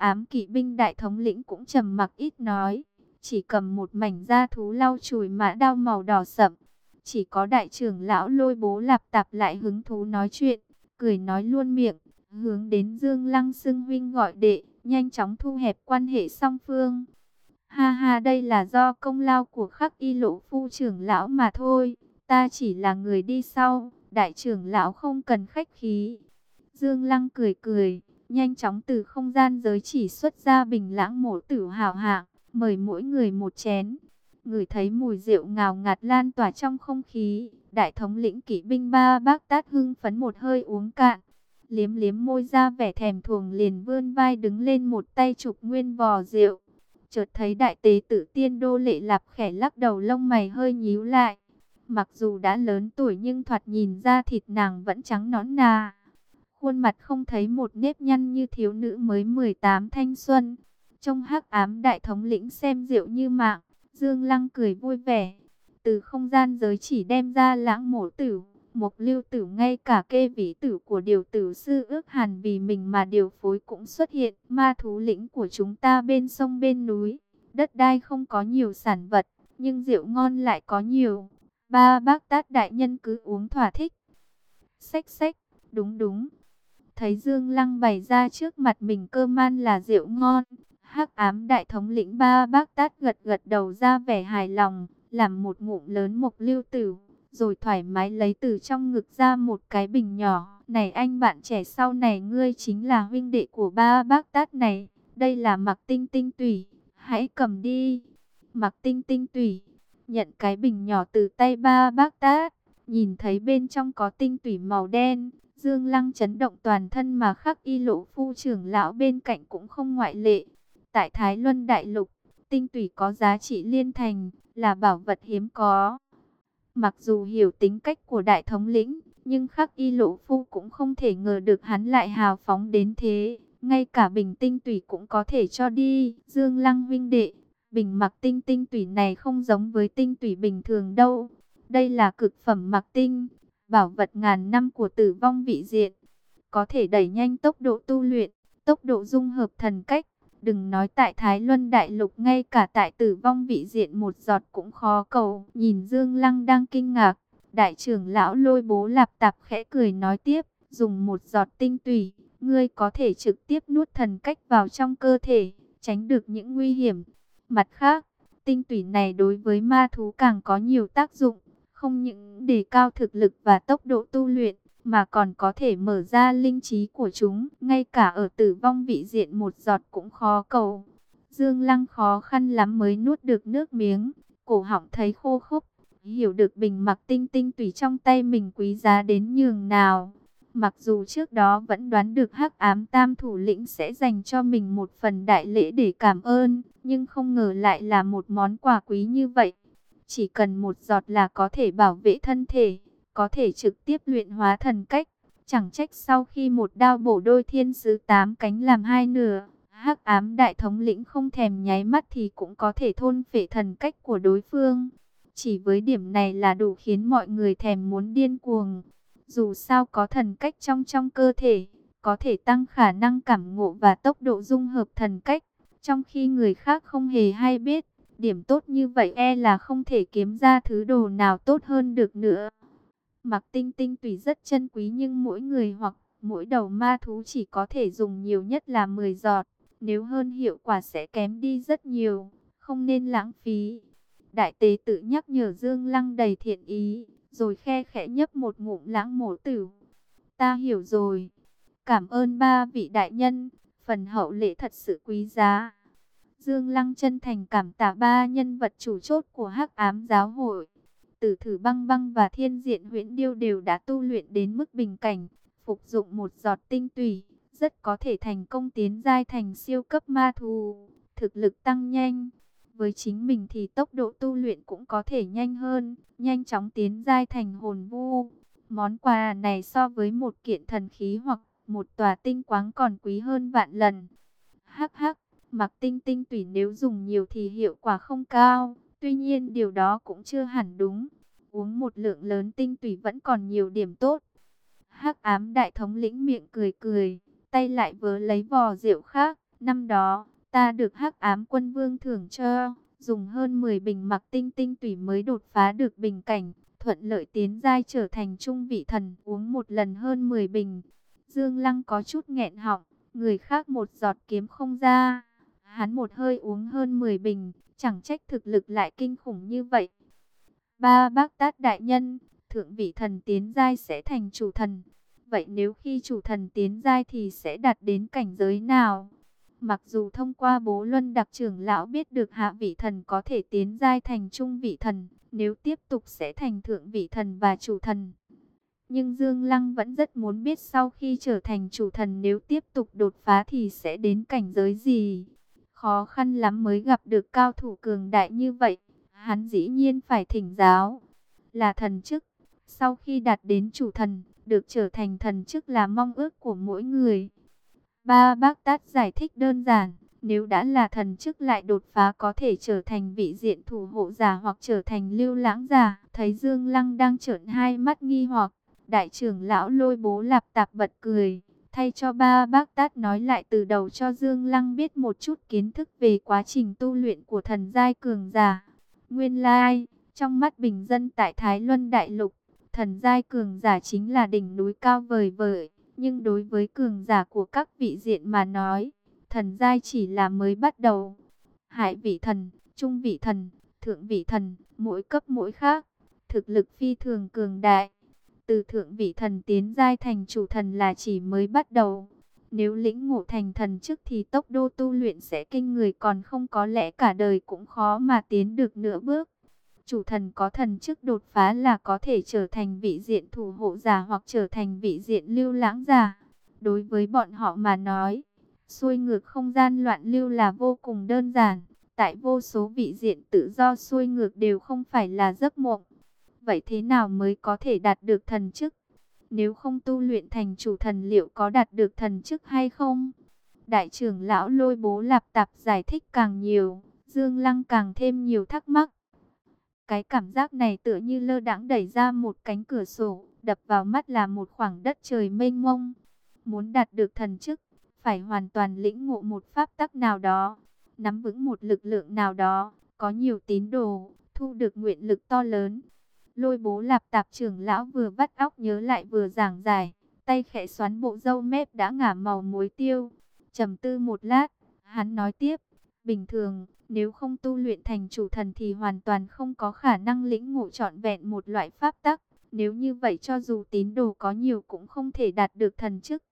ám kỵ binh đại thống lĩnh cũng trầm mặc ít nói, chỉ cầm một mảnh da thú lau chùi mã đao màu đỏ sậm. Chỉ có đại trưởng lão lôi bố lạp tạp lại hứng thú nói chuyện, cười nói luôn miệng, hướng đến Dương Lăng xưng huynh gọi đệ, nhanh chóng thu hẹp quan hệ song phương. Ha ha đây là do công lao của khắc y lộ phu trưởng lão mà thôi, ta chỉ là người đi sau, đại trưởng lão không cần khách khí. Dương Lăng cười cười, nhanh chóng từ không gian giới chỉ xuất ra bình lãng mổ tử hào hạng, mời mỗi người một chén. Người thấy mùi rượu ngào ngạt lan tỏa trong không khí, đại thống lĩnh kỵ binh ba bác tát hưng phấn một hơi uống cạn. Liếm liếm môi ra vẻ thèm thuồng liền vươn vai đứng lên một tay chụp nguyên vò rượu. Chợt thấy đại tế tử tiên đô lệ lạp khẻ lắc đầu lông mày hơi nhíu lại. Mặc dù đã lớn tuổi nhưng thoạt nhìn ra thịt nàng vẫn trắng nõn nà. Khuôn mặt không thấy một nếp nhăn như thiếu nữ mới 18 thanh xuân. Trong hắc ám đại thống lĩnh xem rượu như mạng, Dương Lăng cười vui vẻ. Từ không gian giới chỉ đem ra lãng mổ tử, một lưu tử ngay cả kê vĩ tử của điều tử sư ước hàn vì mình mà điều phối cũng xuất hiện. Ma thú lĩnh của chúng ta bên sông bên núi, đất đai không có nhiều sản vật, nhưng rượu ngon lại có nhiều. Ba bác tát đại nhân cứ uống thỏa thích. Xách xách, đúng đúng. Thấy Dương Lăng bày ra trước mặt mình cơ man là rượu ngon. hắc ám đại thống lĩnh ba bác tát gật gật đầu ra vẻ hài lòng, làm một ngụm lớn mộc lưu tử. Rồi thoải mái lấy từ trong ngực ra một cái bình nhỏ. Này anh bạn trẻ sau này ngươi chính là huynh đệ của ba bác tát này. Đây là mặc tinh tinh tủy. Hãy cầm đi. Mặc tinh tinh tủy nhận cái bình nhỏ từ tay ba bác tát, nhìn thấy bên trong có tinh tủy màu đen, Dương Lăng chấn động toàn thân mà khắc y lộ phu trưởng lão bên cạnh cũng không ngoại lệ. Tại Thái Luân Đại Lục, tinh tủy có giá trị liên thành, là bảo vật hiếm có. Mặc dù hiểu tính cách của đại thống lĩnh, nhưng khắc y lộ phu cũng không thể ngờ được hắn lại hào phóng đến thế. Ngay cả bình tinh tủy cũng có thể cho đi. Dương Lăng huynh đệ, Bình mặc tinh tinh tủy này không giống với tinh tủy bình thường đâu. Đây là cực phẩm mặc tinh, bảo vật ngàn năm của tử vong vị diện. Có thể đẩy nhanh tốc độ tu luyện, tốc độ dung hợp thần cách. Đừng nói tại Thái Luân Đại Lục ngay cả tại tử vong vị diện một giọt cũng khó cầu. Nhìn Dương Lăng đang kinh ngạc, đại trưởng lão lôi bố lạp tạp khẽ cười nói tiếp, dùng một giọt tinh tùy, ngươi có thể trực tiếp nuốt thần cách vào trong cơ thể, tránh được những nguy hiểm. Mặt khác, tinh tủy này đối với ma thú càng có nhiều tác dụng, không những đề cao thực lực và tốc độ tu luyện, mà còn có thể mở ra linh trí của chúng, ngay cả ở tử vong vị diện một giọt cũng khó cầu. Dương Lăng khó khăn lắm mới nuốt được nước miếng, cổ họng thấy khô khốc, hiểu được bình mặc tinh tinh tùy trong tay mình quý giá đến nhường nào. Mặc dù trước đó vẫn đoán được hắc ám tam thủ lĩnh sẽ dành cho mình một phần đại lễ để cảm ơn, nhưng không ngờ lại là một món quà quý như vậy. Chỉ cần một giọt là có thể bảo vệ thân thể, có thể trực tiếp luyện hóa thần cách. Chẳng trách sau khi một đao bổ đôi thiên sứ tám cánh làm hai nửa, hắc ám đại thống lĩnh không thèm nháy mắt thì cũng có thể thôn phệ thần cách của đối phương. Chỉ với điểm này là đủ khiến mọi người thèm muốn điên cuồng. Dù sao có thần cách trong trong cơ thể, có thể tăng khả năng cảm ngộ và tốc độ dung hợp thần cách. Trong khi người khác không hề hay biết, điểm tốt như vậy e là không thể kiếm ra thứ đồ nào tốt hơn được nữa. Mặc tinh tinh tùy rất chân quý nhưng mỗi người hoặc mỗi đầu ma thú chỉ có thể dùng nhiều nhất là 10 giọt. Nếu hơn hiệu quả sẽ kém đi rất nhiều, không nên lãng phí. Đại tế tự nhắc nhở Dương Lăng đầy thiện ý, rồi khe khẽ nhấp một ngụm lãng mổ tử. Ta hiểu rồi. Cảm ơn ba vị đại nhân, phần hậu lễ thật sự quý giá. Dương Lăng chân thành cảm tạ ba nhân vật chủ chốt của Hắc Ám giáo hội. Tử Thử Băng Băng và Thiên Diện Huyễn Điêu đều đã tu luyện đến mức bình cảnh, phục dụng một giọt tinh tùy, rất có thể thành công tiến giai thành siêu cấp ma thú, thực lực tăng nhanh. Với chính mình thì tốc độ tu luyện cũng có thể nhanh hơn, nhanh chóng tiến giai thành hồn vu. Món quà này so với một kiện thần khí hoặc một tòa tinh quáng còn quý hơn vạn lần. Hắc hắc, mặc tinh tinh tùy nếu dùng nhiều thì hiệu quả không cao. Tuy nhiên điều đó cũng chưa hẳn đúng. Uống một lượng lớn tinh tùy vẫn còn nhiều điểm tốt. Hắc ám đại thống lĩnh miệng cười cười, tay lại vớ lấy vò rượu khác, Năm đó, ta được hắc ám quân vương thưởng cho, dùng hơn 10 bình mặc tinh tinh tủy mới đột phá được bình cảnh, thuận lợi tiến giai trở thành trung vị thần, uống một lần hơn 10 bình. Dương Lăng có chút nghẹn họng, người khác một giọt kiếm không ra, hắn một hơi uống hơn 10 bình, chẳng trách thực lực lại kinh khủng như vậy. Ba bác tát đại nhân, thượng vị thần tiến giai sẽ thành chủ thần. Vậy nếu khi chủ thần tiến giai thì sẽ đạt đến cảnh giới nào? Mặc dù thông qua bố luân đặc trưởng lão biết được hạ vị thần có thể tiến giai thành trung vị thần, nếu tiếp tục sẽ thành thượng vị thần và chủ thần. Nhưng Dương Lăng vẫn rất muốn biết sau khi trở thành chủ thần nếu tiếp tục đột phá thì sẽ đến cảnh giới gì. Khó khăn lắm mới gặp được cao thủ cường đại như vậy, hắn dĩ nhiên phải thỉnh giáo. Là thần chức, sau khi đạt đến chủ thần, được trở thành thần chức là mong ước của mỗi người. Ba bác tát giải thích đơn giản, nếu đã là thần chức lại đột phá có thể trở thành vị diện thủ hộ giả hoặc trở thành lưu lãng giả. Thấy Dương Lăng đang trợn hai mắt nghi hoặc, đại trưởng lão lôi bố lạp tạp bật cười. Thay cho ba bác tát nói lại từ đầu cho Dương Lăng biết một chút kiến thức về quá trình tu luyện của thần giai cường giả. Nguyên lai, trong mắt bình dân tại Thái Luân Đại Lục, thần giai cường giả chính là đỉnh núi cao vời vợi. Nhưng đối với cường giả của các vị diện mà nói, thần giai chỉ là mới bắt đầu. Hải vị thần, trung vị thần, thượng vị thần, mỗi cấp mỗi khác, thực lực phi thường cường đại. Từ thượng vị thần tiến giai thành chủ thần là chỉ mới bắt đầu. Nếu lĩnh ngộ thành thần trước thì tốc độ tu luyện sẽ kinh người còn không có lẽ cả đời cũng khó mà tiến được nửa bước. Chủ thần có thần chức đột phá là có thể trở thành vị diện thủ hộ giả hoặc trở thành vị diện lưu lãng giả. Đối với bọn họ mà nói, xuôi ngược không gian loạn lưu là vô cùng đơn giản. Tại vô số vị diện tự do xuôi ngược đều không phải là giấc mộng. Vậy thế nào mới có thể đạt được thần chức? Nếu không tu luyện thành chủ thần liệu có đạt được thần chức hay không? Đại trưởng lão lôi bố lạp tạp giải thích càng nhiều, Dương Lăng càng thêm nhiều thắc mắc. Cái cảm giác này tựa như lơ đãng đẩy ra một cánh cửa sổ, đập vào mắt là một khoảng đất trời mênh mông. Muốn đạt được thần chức, phải hoàn toàn lĩnh ngộ một pháp tắc nào đó, nắm vững một lực lượng nào đó, có nhiều tín đồ, thu được nguyện lực to lớn. Lôi bố lạp tạp trưởng lão vừa vắt óc nhớ lại vừa giảng giải, tay khẽ xoắn bộ râu mép đã ngả màu muối tiêu. trầm tư một lát, hắn nói tiếp, bình thường, nếu không tu luyện thành chủ thần thì hoàn toàn không có khả năng lĩnh ngộ trọn vẹn một loại pháp tắc. Nếu như vậy cho dù tín đồ có nhiều cũng không thể đạt được thần chức.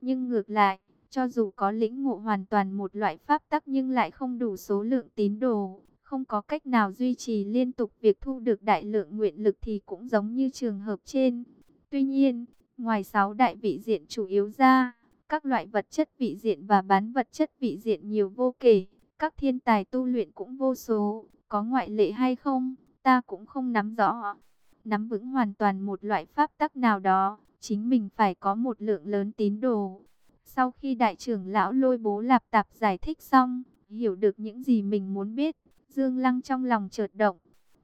Nhưng ngược lại, cho dù có lĩnh ngộ hoàn toàn một loại pháp tắc nhưng lại không đủ số lượng tín đồ, không có cách nào duy trì liên tục việc thu được đại lượng nguyện lực thì cũng giống như trường hợp trên. Tuy nhiên, ngoài sáu đại vị diện chủ yếu ra, các loại vật chất vị diện và bán vật chất vị diện nhiều vô kể. Các thiên tài tu luyện cũng vô số, có ngoại lệ hay không, ta cũng không nắm rõ. Nắm vững hoàn toàn một loại pháp tắc nào đó, chính mình phải có một lượng lớn tín đồ. Sau khi đại trưởng lão lôi bố lạp tạp giải thích xong, hiểu được những gì mình muốn biết, Dương Lăng trong lòng chợt động,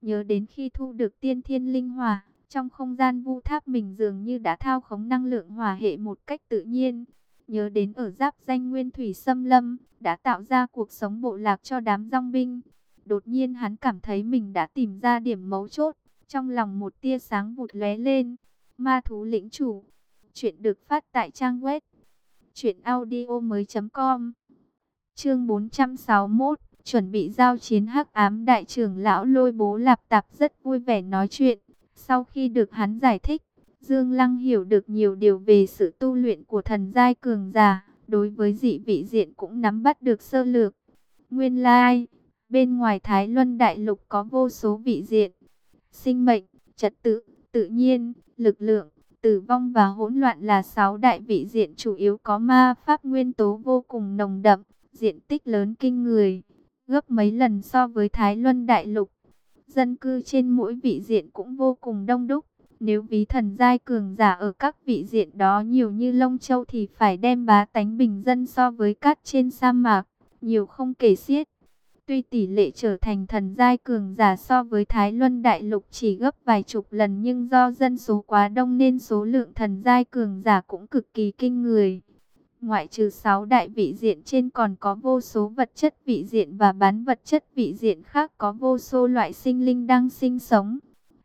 nhớ đến khi thu được tiên thiên linh hỏa, trong không gian vu tháp mình dường như đã thao khống năng lượng hỏa hệ một cách tự nhiên. Nhớ đến ở giáp danh nguyên thủy xâm lâm, đã tạo ra cuộc sống bộ lạc cho đám rong binh. Đột nhiên hắn cảm thấy mình đã tìm ra điểm mấu chốt, trong lòng một tia sáng vụt lóe lên. Ma thú lĩnh chủ, chuyện được phát tại trang web truyệnaudiomoi.com. Chương 461, chuẩn bị giao chiến hắc ám đại trưởng lão Lôi Bố Lạp Tạp rất vui vẻ nói chuyện. Sau khi được hắn giải thích, Dương Lăng hiểu được nhiều điều về sự tu luyện của thần giai cường giả, đối với dị vị diện cũng nắm bắt được sơ lược. Nguyên lai, bên ngoài Thái Luân Đại Lục có vô số vị diện, sinh mệnh, trật tự, tự nhiên, lực lượng, tử vong và hỗn loạn là sáu đại vị diện chủ yếu có ma pháp nguyên tố vô cùng nồng đậm, diện tích lớn kinh người, gấp mấy lần so với Thái Luân Đại Lục. Dân cư trên mỗi vị diện cũng vô cùng đông đúc nếu ví thần giai cường giả ở các vị diện đó nhiều như lông châu thì phải đem bá tánh bình dân so với cát trên sa mạc, nhiều không kể xiết. Tuy tỷ lệ trở thành thần giai cường giả so với Thái Luân Đại Lục chỉ gấp vài chục lần nhưng do dân số quá đông nên số lượng thần giai cường giả cũng cực kỳ kinh người. Ngoại trừ 6 đại vị diện trên còn có vô số vật chất vị diện và bán vật chất vị diện khác có vô số loại sinh linh đang sinh sống.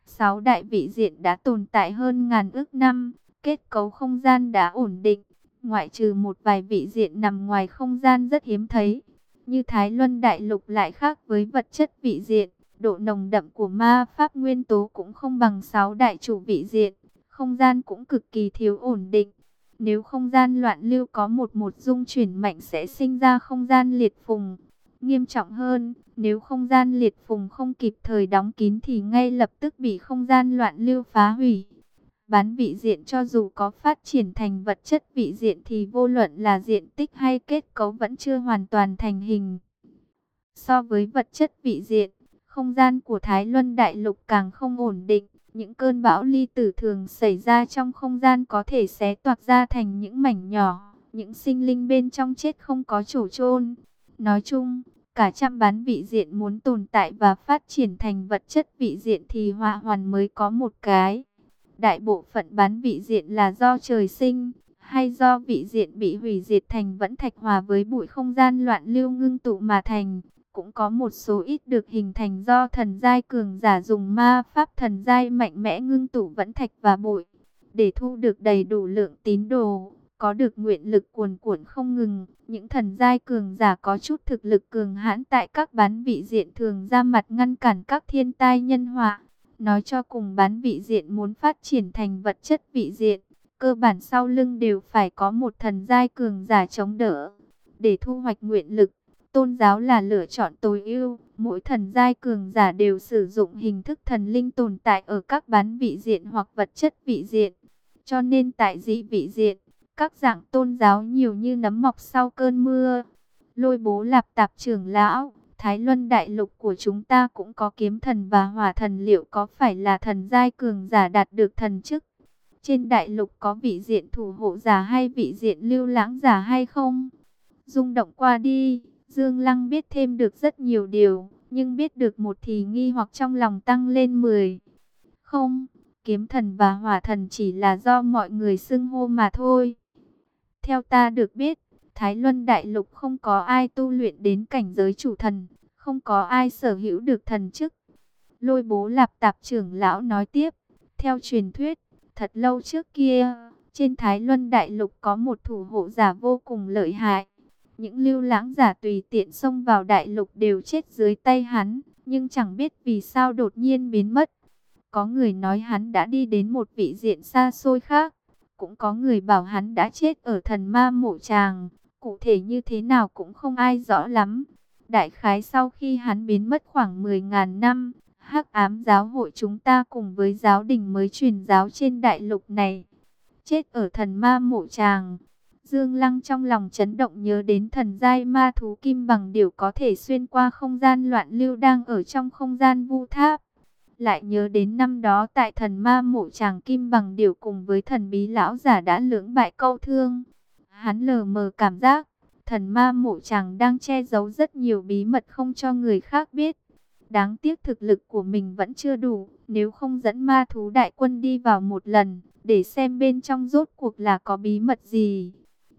6 đại vị diện đã tồn tại hơn ngàn ước năm, kết cấu không gian đã ổn định. Ngoại trừ một vài vị diện nằm ngoài không gian rất hiếm thấy, như Thái Luân Đại Lục lại khác với vật chất vị diện. Độ nồng đậm của ma pháp nguyên tố cũng không bằng 6 đại chủ vị diện, không gian cũng cực kỳ thiếu ổn định. Nếu không gian loạn lưu có một một dung chuyển mạnh sẽ sinh ra không gian liệt phùng. Nghiêm trọng hơn, nếu không gian liệt phùng không kịp thời đóng kín thì ngay lập tức bị không gian loạn lưu phá hủy. Bán vị diện cho dù có phát triển thành vật chất vị diện thì vô luận là diện tích hay kết cấu vẫn chưa hoàn toàn thành hình. So với vật chất vị diện, không gian của Thái Luân Đại Lục càng không ổn định. Những cơn bão ly tử thường xảy ra trong không gian có thể xé toạc ra thành những mảnh nhỏ. Những sinh linh bên trong chết không có chỗ chôn. Nói chung, cả trăm bán vị diện muốn tồn tại và phát triển thành vật chất vị diện thì họa hoàn mới có một cái. Đại bộ phận bán vị diện là do trời sinh, hay do vị diện bị hủy diệt thành vẫn thạch hòa với bụi không gian loạn lưu ngưng tụ mà thành. Cũng có một số ít được hình thành do thần giai cường giả dùng ma pháp thần giai mạnh mẽ ngưng tụ vẫn thạch và bụi. Để thu được đầy đủ lượng tín đồ, có được nguyện lực cuồn cuộn không ngừng. Những thần giai cường giả có chút thực lực cường hãn tại các bán vị diện thường ra mặt ngăn cản các thiên tai nhân họa. Nói cho cùng bán vị diện muốn phát triển thành vật chất vị diện, cơ bản sau lưng đều phải có một thần giai cường giả chống đỡ. Để thu hoạch nguyện lực, tôn giáo là lựa chọn tối ưu. Mỗi thần giai cường giả đều sử dụng hình thức thần linh tồn tại ở các bán vị diện hoặc vật chất vị diện. Cho nên tại dị vị diện, các dạng tôn giáo nhiều như nấm mọc sau cơn mưa. Lôi bố lạp tạp trưởng lão, Thái Luân đại lục của chúng ta cũng có kiếm thần và hỏa thần liệu có phải là thần giai cường giả đạt được thần chức? Trên đại lục có vị diện thủ hộ giả hay vị diện lưu lãng giả hay không? Dung động qua đi, Dương Lăng biết thêm được rất nhiều điều, nhưng biết được một thì nghi hoặc trong lòng tăng lên 10. Không, kiếm thần và hỏa thần chỉ là do mọi người xưng hô mà thôi. Theo ta được biết, Thái Luân Đại Lục không có ai tu luyện đến cảnh giới chủ thần, không có ai sở hữu được thần chức. Lôi bố lạp tạp trưởng lão nói tiếp, theo truyền thuyết, thật lâu trước kia, trên Thái Luân Đại Lục có một thủ hộ giả vô cùng lợi hại. Những lưu lãng giả tùy tiện xông vào đại lục đều chết dưới tay hắn, nhưng chẳng biết vì sao đột nhiên biến mất. Có người nói hắn đã đi đến một vị diện xa xôi khác, cũng có người bảo hắn đã chết ở thần ma mộ tràng, cụ thể như thế nào cũng không ai rõ lắm. Đại khái sau khi hắn biến mất khoảng 10.000 năm, hắc ám giáo hội chúng ta cùng với giáo đình mới truyền giáo trên đại lục này. Chết ở thần ma mộ tràng, Dương Lăng trong lòng chấn động nhớ đến thần giai ma thú kim bằng điều có thể xuyên qua không gian loạn lưu đang ở trong không gian vu tháp. Lại nhớ đến năm đó tại thần ma mộ chàng kim bằng điều cùng với thần bí lão giả đã lưỡng bại câu thương. Hắn lờ mờ cảm giác, thần ma mộ chàng đang che giấu rất nhiều bí mật không cho người khác biết. Đáng tiếc thực lực của mình vẫn chưa đủ, nếu không dẫn ma thú đại quân đi vào một lần, để xem bên trong rốt cuộc là có bí mật gì.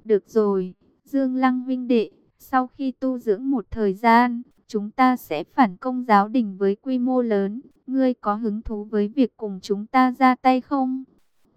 Được rồi, Dương Lăng vinh đệ, sau khi tu dưỡng một thời gian, chúng ta sẽ phản công giáo đình với quy mô lớn. Ngươi có hứng thú với việc cùng chúng ta ra tay không?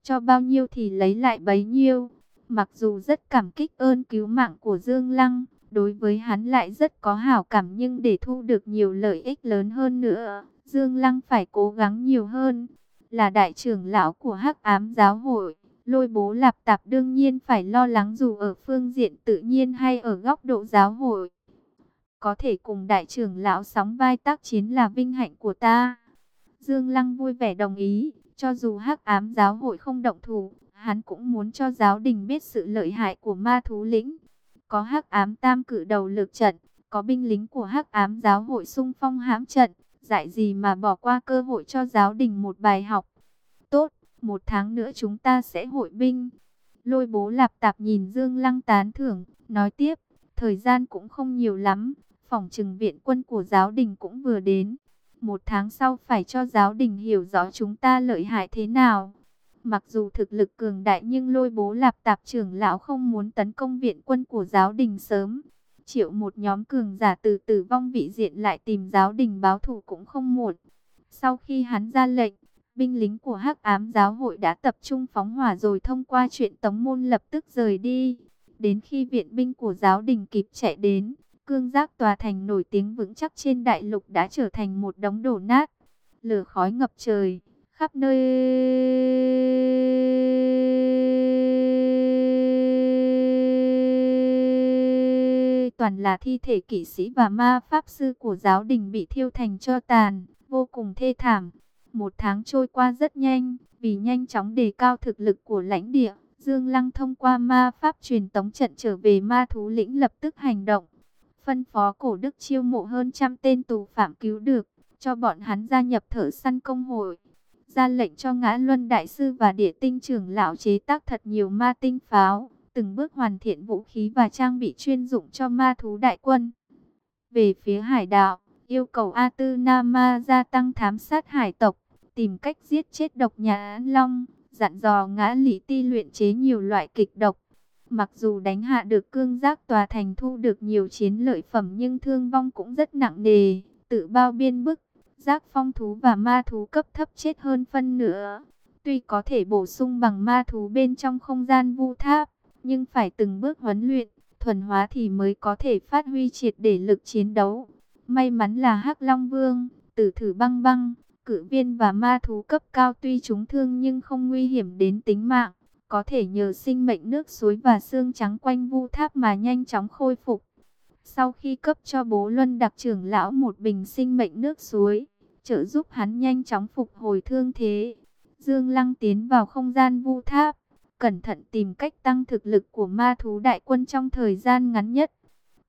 Cho bao nhiêu thì lấy lại bấy nhiêu. Mặc dù rất cảm kích ơn cứu mạng của Dương Lăng, đối với hắn lại rất có hảo cảm nhưng để thu được nhiều lợi ích lớn hơn nữa, Dương Lăng phải cố gắng nhiều hơn. Là đại trưởng lão của Hắc Ám Giáo hội, Lôi bố lạp tạp đương nhiên phải lo lắng dù ở phương diện tự nhiên hay ở góc độ giáo hội. Có thể cùng đại trưởng lão sóng vai tác chiến là vinh hạnh của ta. Dương Lăng vui vẻ đồng ý, cho dù hắc ám giáo hội không động thủ, hắn cũng muốn cho giáo đình biết sự lợi hại của ma thú lĩnh. Có hắc ám tam cử đầu lực trận, có binh lính của hắc ám giáo hội sung phong hãm trận, dạy gì mà bỏ qua cơ hội cho giáo đình một bài học. Một tháng nữa chúng ta sẽ hội binh. Lôi bố lạp tạp nhìn Dương Lăng tán thưởng, nói tiếp, thời gian cũng không nhiều lắm, phòng trừng viện quân của giáo đình cũng vừa đến. Một tháng sau phải cho giáo đình hiểu rõ chúng ta lợi hại thế nào. Mặc dù thực lực cường đại nhưng lôi bố lạp tạp trưởng lão không muốn tấn công viện quân của giáo đình sớm. Triệu một nhóm cường giả từ tử vong vị diện lại tìm giáo đình báo thù cũng không muộn. Sau khi hắn ra lệnh, binh lính của hắc ám giáo hội đã tập trung phóng hỏa rồi thông qua chuyện tống môn lập tức rời đi. Đến khi viện binh của giáo đình kịp chạy đến, cương giác tòa thành nổi tiếng vững chắc trên đại lục đã trở thành một đống đổ nát. Lửa khói ngập trời, khắp nơi toàn là thi thể kỵ sĩ và ma pháp sư của giáo đình bị thiêu thành cho tàn, vô cùng thê thảm. Một tháng trôi qua rất nhanh, vì nhanh chóng đề cao thực lực của lãnh địa, Dương Lăng thông qua ma pháp truyền tống trận trở về ma thú lĩnh lập tức hành động. Phân phó cổ đức chiêu mộ hơn trăm tên tù phạm cứu được, cho bọn hắn gia nhập thợ săn công hội. Ra lệnh cho ngã luân đại sư và địa tinh trưởng lão chế tác thật nhiều ma tinh pháo, từng bước hoàn thiện vũ khí và trang bị chuyên dụng cho ma thú đại quân. Về phía hải đạo, yêu cầu A Tư Nama gia tăng thám sát hải tộc, tìm cách giết chết độc nhà An Long, dặn dò ngã lý ti luyện chế nhiều loại kịch độc. Mặc dù đánh hạ được cương giác tòa thành thu được nhiều chiến lợi phẩm nhưng thương vong cũng rất nặng nề, tự bao biên bức, giác phong thú và ma thú cấp thấp chết hơn phân nửa. Tuy có thể bổ sung bằng ma thú bên trong không gian vu tháp, nhưng phải từng bước huấn luyện, thuần hóa thì mới có thể phát huy triệt để lực chiến đấu. May mắn là hắc Long Vương, tử thử băng băng, cự viên và ma thú cấp cao tuy chúng thương nhưng không nguy hiểm đến tính mạng, có thể nhờ sinh mệnh nước suối và xương trắng quanh vu tháp mà nhanh chóng khôi phục. Sau khi cấp cho bố Luân đặc trưởng lão một bình sinh mệnh nước suối, trợ giúp hắn nhanh chóng phục hồi thương thế. Dương Lăng tiến vào không gian vu tháp, cẩn thận tìm cách tăng thực lực của ma thú đại quân trong thời gian ngắn nhất.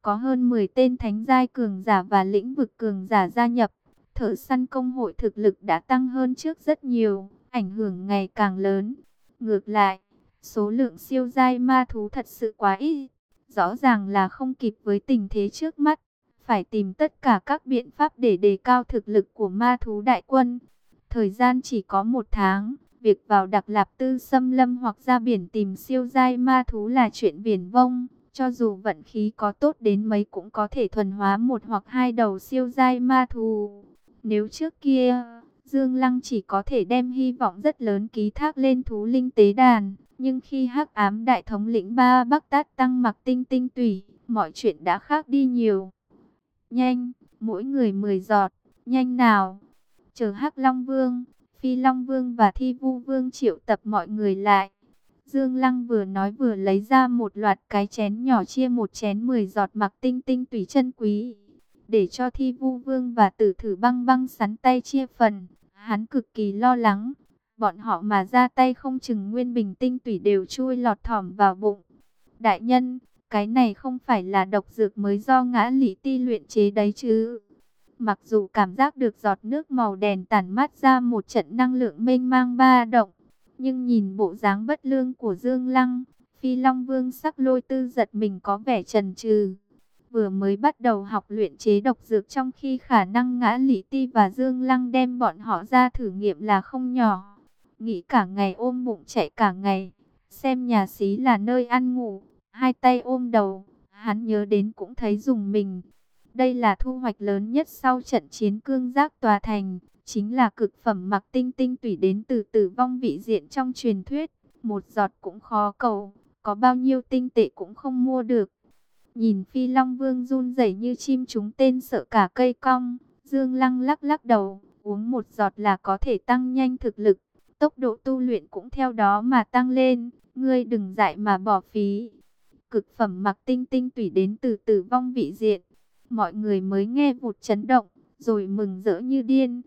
Có hơn 10 tên thánh giai cường giả và lĩnh vực cường giả gia nhập. Thợ săn công hội thực lực đã tăng hơn trước rất nhiều, ảnh hưởng ngày càng lớn. Ngược lại, số lượng siêu giai ma thú thật sự quá ít, rõ ràng là không kịp với tình thế trước mắt. Phải tìm tất cả các biện pháp để đề cao thực lực của ma thú đại quân. Thời gian chỉ có một tháng, việc vào Đặc Lạp Tư xâm lâm hoặc ra biển tìm siêu giai ma thú là chuyện biển vông. Cho dù vận khí có tốt đến mấy cũng có thể thuần hóa một hoặc hai đầu siêu giai ma thú. Nếu trước kia, Dương Lăng chỉ có thể đem hy vọng rất lớn ký thác lên thú linh tế đàn. Nhưng khi hắc ám đại thống lĩnh ba Bắc Tát tăng mặc tinh tinh tùy, mọi chuyện đã khác đi nhiều. Nhanh, mỗi người 10 giọt, nhanh nào. Chờ hắc Long Vương, Phi Long Vương và Thi Vu Vương triệu tập mọi người lại. Dương Lăng vừa nói vừa lấy ra một loạt cái chén nhỏ chia một chén 10 giọt mặc tinh tinh tùy chân quý để cho thi vu vương và tử thử băng băng sắn tay chia phần. Hắn cực kỳ lo lắng, bọn họ mà ra tay không chừng nguyên bình tinh tủy đều chui lọt thỏm vào bụng. Đại nhân, cái này không phải là độc dược mới do ngã lý ti luyện chế đấy chứ. Mặc dù cảm giác được giọt nước màu đèn tản mát ra một trận năng lượng mênh mang ba động, nhưng nhìn bộ dáng bất lương của Dương Lăng, Phi Long Vương sắc lôi tư giật mình có vẻ trần trừ vừa mới bắt đầu học luyện chế độc dược trong khi khả năng ngã lý ti và Dương Lăng đem bọn họ ra thử nghiệm là không nhỏ. Nghĩ cả ngày ôm bụng chạy cả ngày, xem nhà xí là nơi ăn ngủ, hai tay ôm đầu, hắn nhớ đến cũng thấy dùng mình. Đây là thu hoạch lớn nhất sau trận chiến cương giác tòa thành, chính là cực phẩm mặc tinh tinh tủy đến từ tử vong vị diện trong truyền thuyết, một giọt cũng khó cầu, có bao nhiêu tinh tệ cũng không mua được. Nhìn phi long vương run rẩy như chim chúng tên sợ cả cây cong, Dương Lăng lắc lắc đầu, uống một giọt là có thể tăng nhanh thực lực, tốc độ tu luyện cũng theo đó mà tăng lên, ngươi đừng dại mà bỏ phí. Cực phẩm mặc tinh tinh tủy đến từ tử vong vị diện, mọi người mới nghe vụt chấn động, rồi mừng rỡ như điên.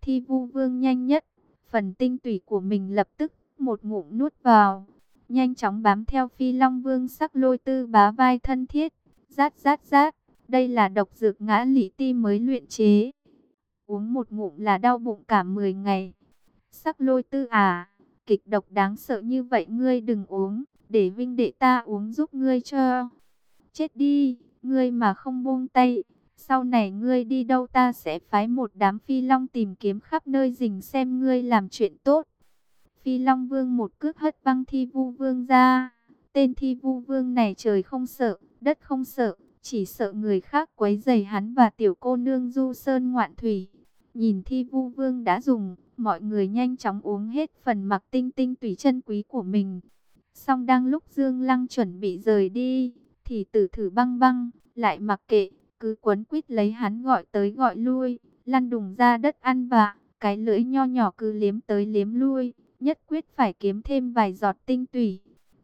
Thi vu vương nhanh nhất, phần tinh tủy của mình lập tức một ngụm nuốt vào nhanh chóng bám theo phi long vương sắc lôi tư bá vai thân thiết. Rát rát rát, đây là độc dược ngã lý ti mới luyện chế. Uống một ngụm là đau bụng cả 10 ngày. Sắc lôi tư à, kịch độc đáng sợ như vậy ngươi đừng uống, để vinh đệ ta uống giúp ngươi cho. Chết đi, ngươi mà không buông tay, sau này ngươi đi đâu ta sẽ phái một đám phi long tìm kiếm khắp nơi rình xem ngươi làm chuyện tốt. Phi Long Vương một cước hất văng Thi Vu Vương ra. Tên Thi Vu Vương này trời không sợ, đất không sợ, chỉ sợ người khác quấy rầy hắn và tiểu cô nương Du Sơn ngoạn thủy. Nhìn Thi Vu Vương đã dùng, mọi người nhanh chóng uống hết phần mặc tinh tinh tùy chân quý của mình. Xong đang lúc Dương Lăng chuẩn bị rời đi, thì tử thử băng băng, lại mặc kệ, cứ quấn quýt lấy hắn gọi tới gọi lui, lăn đùng ra đất ăn vạ, cái lưỡi nho nhỏ cứ liếm tới liếm lui, nhất quyết phải kiếm thêm vài giọt tinh tủy.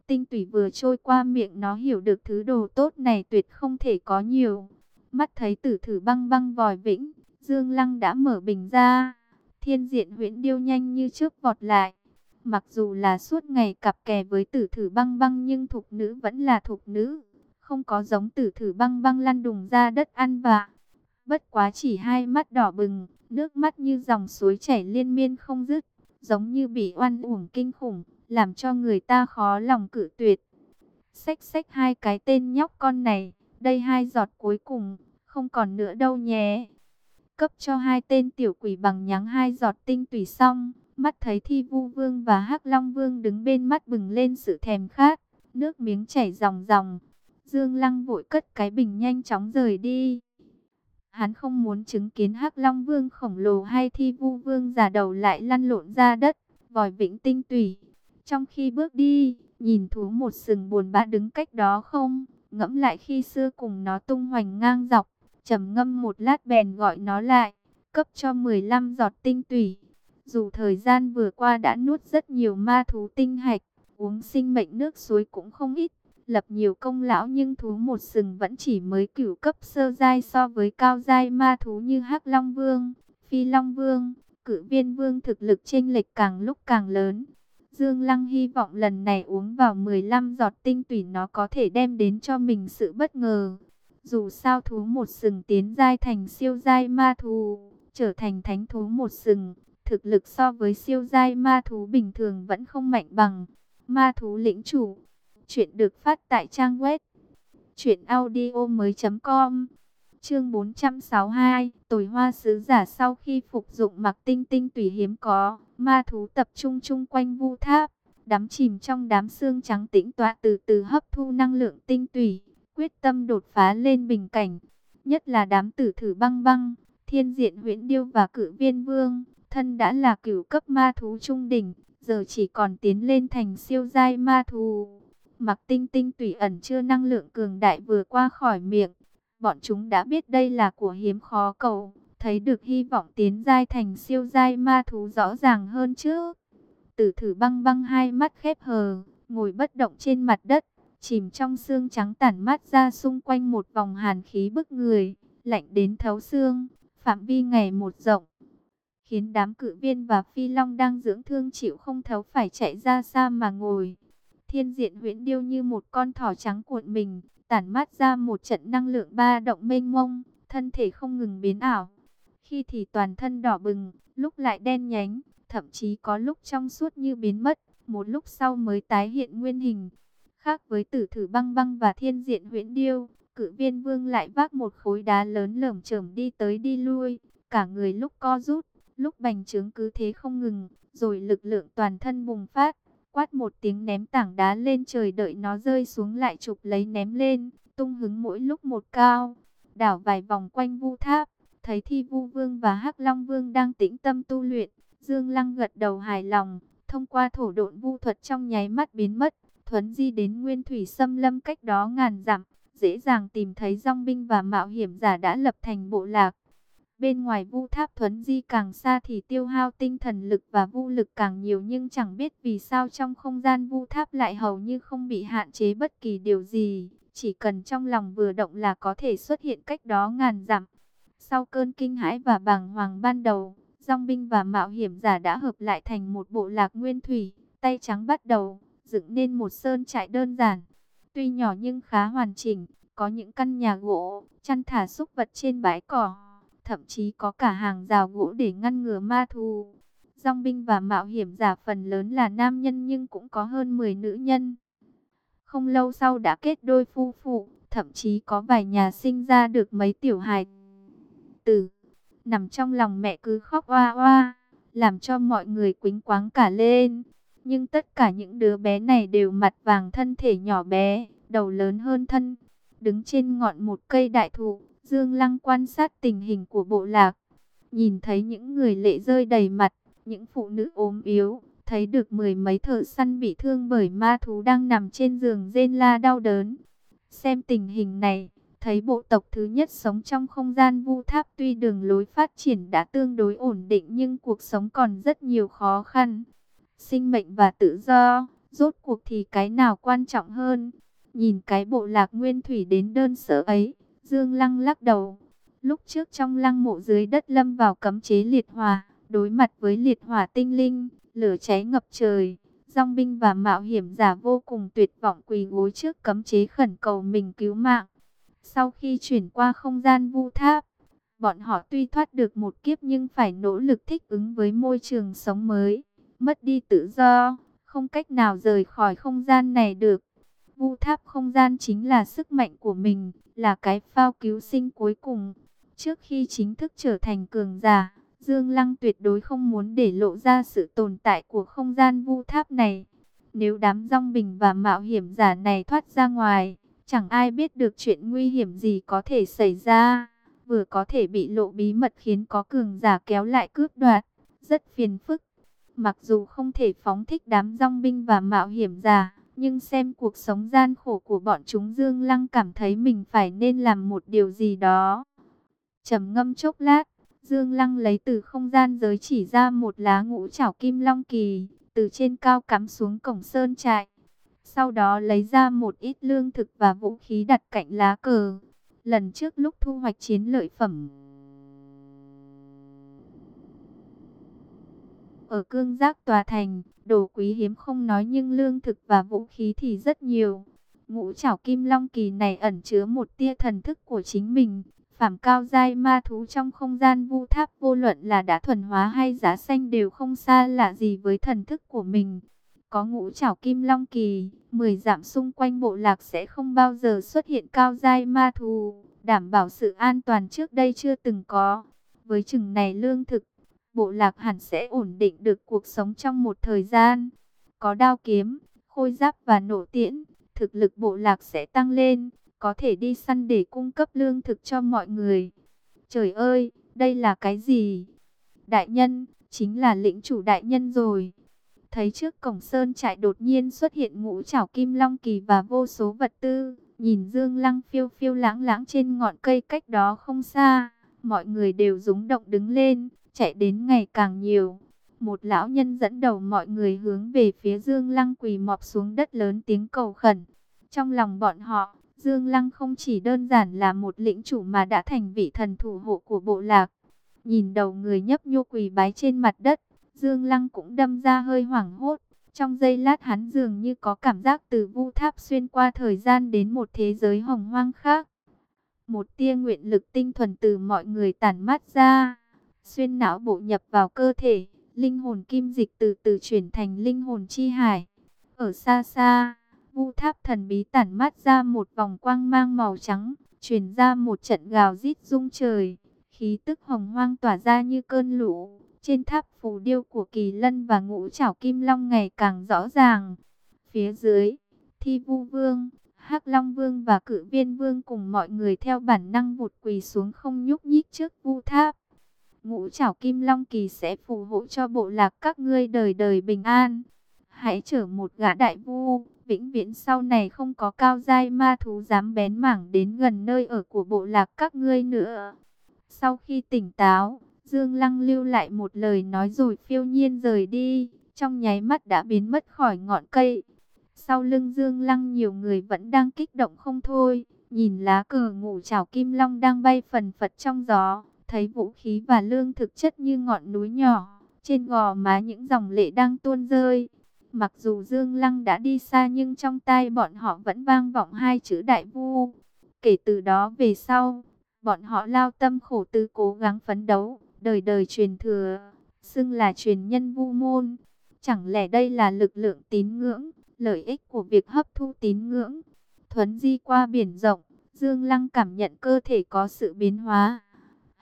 Tinh tủy vừa trôi qua miệng nó hiểu được thứ đồ tốt này tuyệt không thể có nhiều. Mắt thấy tử thử băng băng vòi vĩnh, Dương Lăng đã mở bình ra. Thiên diện huyễn điêu nhanh như trước vọt lại. Mặc dù là suốt ngày cặp kè với tử thử băng băng nhưng thục nữ vẫn là thục nữ. Không có giống tử thử băng băng lăn đùng ra đất ăn vạ. Bất quá chỉ hai mắt đỏ bừng, nước mắt như dòng suối chảy liên miên không dứt. Giống như bị oan uổng kinh khủng, làm cho người ta khó lòng cử tuyệt. Xách xách hai cái tên nhóc con này, đây hai giọt cuối cùng, không còn nữa đâu nhé cấp cho hai tên tiểu quỷ bằng nhắng hai giọt tinh tùy xong, mắt thấy Thi Vu Vương và Hắc Long Vương đứng bên mắt bừng lên sự thèm khát, nước miếng chảy ròng ròng. Dương Lăng vội cất cái bình nhanh chóng rời đi. Hắn không muốn chứng kiến Hắc Long Vương khổng lồ hay Thi Vu Vương giả đầu lại lăn lộn ra đất, vòi vĩnh tinh tùy. Trong khi bước đi, nhìn thú một sừng buồn bã đứng cách đó không, ngẫm lại khi xưa cùng nó tung hoành ngang dọc, trầm ngâm một lát bèn gọi nó lại, cấp cho 15 giọt tinh tủy. Dù thời gian vừa qua đã nuốt rất nhiều ma thú tinh hạch, uống sinh mệnh nước suối cũng không ít, lập nhiều công lão nhưng thú một sừng vẫn chỉ mới cửu cấp sơ giai so với cao giai ma thú như Hắc Long Vương, Phi Long Vương, Cử Viên Vương thực lực chênh lệch càng lúc càng lớn. Dương Lăng hy vọng lần này uống vào 15 giọt tinh tủy nó có thể đem đến cho mình sự bất ngờ. Dù sao thú một sừng tiến giai thành siêu giai ma thú, trở thành thánh thú một sừng, thực lực so với siêu giai ma thú bình thường vẫn không mạnh bằng. Ma thú lĩnh chủ. Chuyện được phát tại trang web truyệnaudiomoi.com. Chương 462, Tồi Hoa sứ giả sau khi phục dụng mặc tinh tinh tùy hiếm có, ma thú tập trung chung quanh vu tháp, đắm chìm trong đám xương trắng tĩnh tọa từ từ hấp thu năng lượng tinh tùy quyết tâm đột phá lên bình cảnh. Nhất là đám tử thử băng băng, thiên diện huyễn điêu và cử viên vương, thân đã là cửu cấp ma thú trung đỉnh, giờ chỉ còn tiến lên thành siêu giai ma thú. Mặc tinh tinh tùy ẩn chưa năng lượng cường đại vừa qua khỏi miệng, bọn chúng đã biết đây là của hiếm khó cầu, thấy được hy vọng tiến giai thành siêu giai ma thú rõ ràng hơn chứ Tử thử băng băng hai mắt khép hờ, ngồi bất động trên mặt đất, chìm trong xương trắng tản mát ra xung quanh một vòng hàn khí bức người, lạnh đến thấu xương, phạm vi ngày một rộng. Khiến đám cự viên và phi long đang dưỡng thương chịu không thấu phải chạy ra xa mà ngồi. Thiên diện huyễn điêu như một con thỏ trắng cuộn mình, tản mát ra một trận năng lượng ba động mênh mông, thân thể không ngừng biến ảo. Khi thì toàn thân đỏ bừng, lúc lại đen nhánh, thậm chí có lúc trong suốt như biến mất, một lúc sau mới tái hiện nguyên hình. Khác với tử thử băng băng và thiên diện huyễn điêu, cự viên vương lại vác một khối đá lớn lởm chởm đi tới đi lui, cả người lúc co rút, lúc bành trướng cứ thế không ngừng, rồi lực lượng toàn thân bùng phát, quát một tiếng ném tảng đá lên trời đợi nó rơi xuống lại chụp lấy ném lên, tung hứng mỗi lúc một cao, đảo vài vòng quanh vu tháp, thấy thi vu vương và hắc long vương đang tĩnh tâm tu luyện, dương lăng gật đầu hài lòng, thông qua thổ độn vu thuật trong nháy mắt biến mất, thuấn di đến nguyên thủy xâm lâm cách đó ngàn dặm, dễ dàng tìm thấy dòng binh và mạo hiểm giả đã lập thành bộ lạc. Bên ngoài vu tháp thuấn di càng xa thì tiêu hao tinh thần lực và vu lực càng nhiều nhưng chẳng biết vì sao trong không gian vu tháp lại hầu như không bị hạn chế bất kỳ điều gì. Chỉ cần trong lòng vừa động là có thể xuất hiện cách đó ngàn dặm. Sau cơn kinh hãi và bàng hoàng ban đầu, dòng binh và mạo hiểm giả đã hợp lại thành một bộ lạc nguyên thủy, tay trắng bắt đầu dựng nên một sơn trại đơn giản. Tuy nhỏ nhưng khá hoàn chỉnh, có những căn nhà gỗ, chăn thả súc vật trên bãi cỏ, thậm chí có cả hàng rào gỗ để ngăn ngừa ma thú. Dòng binh và mạo hiểm giả phần lớn là nam nhân nhưng cũng có hơn 10 nữ nhân. Không lâu sau đã kết đôi phu phụ, thậm chí có vài nhà sinh ra được mấy tiểu hài tử. Nằm trong lòng mẹ cứ khóc oa oa, làm cho mọi người quính quáng cả lên. Nhưng tất cả những đứa bé này đều mặt vàng thân thể nhỏ bé, đầu lớn hơn thân. Đứng trên ngọn một cây đại thụ, Dương Lăng quan sát tình hình của bộ lạc. Nhìn thấy những người lệ rơi đầy mặt, những phụ nữ ốm yếu, thấy được mười mấy thợ săn bị thương bởi ma thú đang nằm trên giường rên la đau đớn. Xem tình hình này, thấy bộ tộc thứ nhất sống trong không gian vu tháp tuy đường lối phát triển đã tương đối ổn định nhưng cuộc sống còn rất nhiều khó khăn. Sinh mệnh và tự do, rốt cuộc thì cái nào quan trọng hơn? Nhìn cái bộ lạc nguyên thủy đến đơn sở ấy, Dương Lăng lắc đầu. Lúc trước trong lăng mộ dưới đất lâm vào cấm chế liệt hỏa, đối mặt với liệt hỏa tinh linh, lửa cháy ngập trời. Dòng binh và mạo hiểm giả vô cùng tuyệt vọng quỳ gối trước cấm chế khẩn cầu mình cứu mạng. Sau khi chuyển qua không gian vu tháp, bọn họ tuy thoát được một kiếp nhưng phải nỗ lực thích ứng với môi trường sống mới, mất đi tự do, không cách nào rời khỏi không gian này được. Vu tháp không gian chính là sức mạnh của mình, là cái phao cứu sinh cuối cùng. Trước khi chính thức trở thành cường giả, Dương Lăng tuyệt đối không muốn để lộ ra sự tồn tại của không gian vu tháp này. Nếu đám rong bình và mạo hiểm giả này thoát ra ngoài, chẳng ai biết được chuyện nguy hiểm gì có thể xảy ra. Vừa có thể bị lộ bí mật khiến có cường giả kéo lại cướp đoạt, rất phiền phức. Mặc dù không thể phóng thích đám rong binh và mạo hiểm giả, nhưng xem cuộc sống gian khổ của bọn chúng Dương Lăng cảm thấy mình phải nên làm một điều gì đó. trầm ngâm chốc lát, Dương Lăng lấy từ không gian giới chỉ ra một lá ngũ chảo kim long kỳ, từ trên cao cắm xuống cổng sơn trại. Sau đó lấy ra một ít lương thực và vũ khí đặt cạnh lá cờ. Lần trước lúc thu hoạch chiến lợi phẩm. Ở cương giác tòa thành, đồ quý hiếm không nói nhưng lương thực và vũ khí thì rất nhiều. Ngũ chảo kim long kỳ này ẩn chứa một tia thần thức của chính mình, Phạm cao giai ma thú trong không gian vu tháp vô luận là đã thuần hóa hay giá xanh đều không xa lạ gì với thần thức của mình. Có ngũ trảo kim long kỳ, 10 giảm xung quanh bộ lạc sẽ không bao giờ xuất hiện cao giai ma thú, đảm bảo sự an toàn trước đây chưa từng có. Với chừng này lương thực, bộ lạc hẳn sẽ ổn định được cuộc sống trong một thời gian. Có đao kiếm, khôi giáp và nổ tiễn, thực lực bộ lạc sẽ tăng lên có thể đi săn để cung cấp lương thực cho mọi người. Trời ơi, đây là cái gì? Đại nhân, chính là lĩnh chủ đại nhân rồi. Thấy trước cổng sơn trại đột nhiên xuất hiện ngũ trảo kim long kỳ và vô số vật tư. Nhìn dương lăng phiêu phiêu lãng lãng trên ngọn cây cách đó không xa. Mọi người đều rúng động đứng lên, chạy đến ngày càng nhiều. Một lão nhân dẫn đầu mọi người hướng về phía dương lăng quỳ mọp xuống đất lớn tiếng cầu khẩn. Trong lòng bọn họ, Dương Lăng không chỉ đơn giản là một lĩnh chủ mà đã thành vị thần thủ hộ của bộ lạc. Nhìn đầu người nhấp nhô quỳ bái trên mặt đất, Dương Lăng cũng đâm ra hơi hoảng hốt. Trong giây lát hắn dường như có cảm giác từ vu tháp xuyên qua thời gian đến một thế giới hồng hoang khác. Một tia nguyện lực tinh thuần từ mọi người tản mát ra, xuyên não bộ nhập vào cơ thể, linh hồn kim dịch từ từ chuyển thành linh hồn chi hải. Ở xa xa, Vu tháp thần bí tản mát ra một vòng quang mang màu trắng, truyền ra một trận gào rít rung trời. Khí tức hồng hoang tỏa ra như cơn lũ. Trên tháp phù điêu của kỳ lân và ngũ trảo kim long ngày càng rõ ràng. Phía dưới, thi vu vương, hắc long vương và cự viên vương cùng mọi người theo bản năng vụt quỳ xuống không nhúc nhích trước vu tháp. Ngũ trảo kim long kỳ sẽ phù hộ cho bộ lạc các ngươi đời đời bình an. Hãy chở một gã đại vu vĩnh viễn sau này không có cao giai ma thú dám bén mảng đến gần nơi ở của bộ lạc các ngươi nữa. Sau khi tỉnh táo, Dương Lăng lưu lại một lời nói rồi phiêu nhiên rời đi, trong nháy mắt đã biến mất khỏi ngọn cây. Sau lưng Dương Lăng nhiều người vẫn đang kích động không thôi, nhìn lá cờ ngủ trào kim long đang bay phần phật trong gió, thấy vũ khí và lương thực chất như ngọn núi nhỏ, trên gò má những dòng lệ đang tuôn rơi. Mặc dù Dương Lăng đã đi xa nhưng trong tai bọn họ vẫn vang vọng hai chữ đại vu. Kể từ đó về sau, bọn họ lao tâm khổ tư cố gắng phấn đấu, đời đời truyền thừa, xưng là truyền nhân vu môn. Chẳng lẽ đây là lực lượng tín ngưỡng, lợi ích của việc hấp thu tín ngưỡng? Thuấn di qua biển rộng, Dương Lăng cảm nhận cơ thể có sự biến hóa.